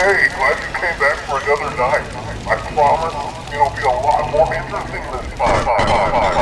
Hey, Glad you came back for another night. I promise it'll be a lot more interesting this time.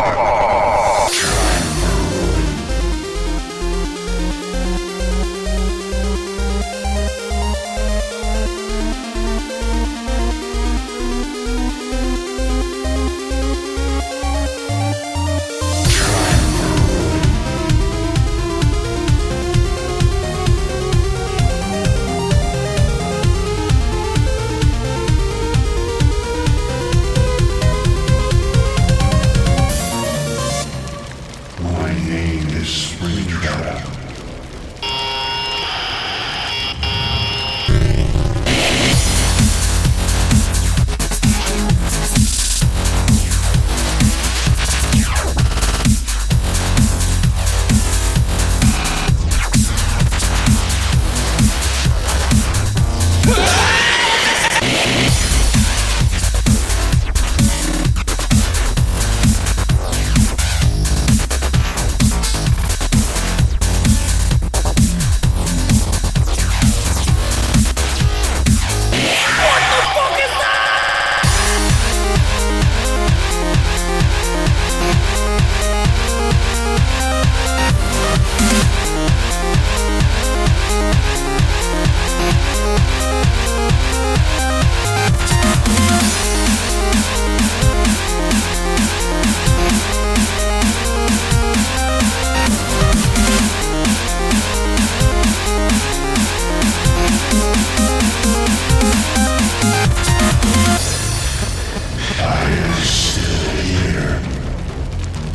I am still here.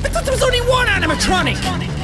I thought there was only one animatronic!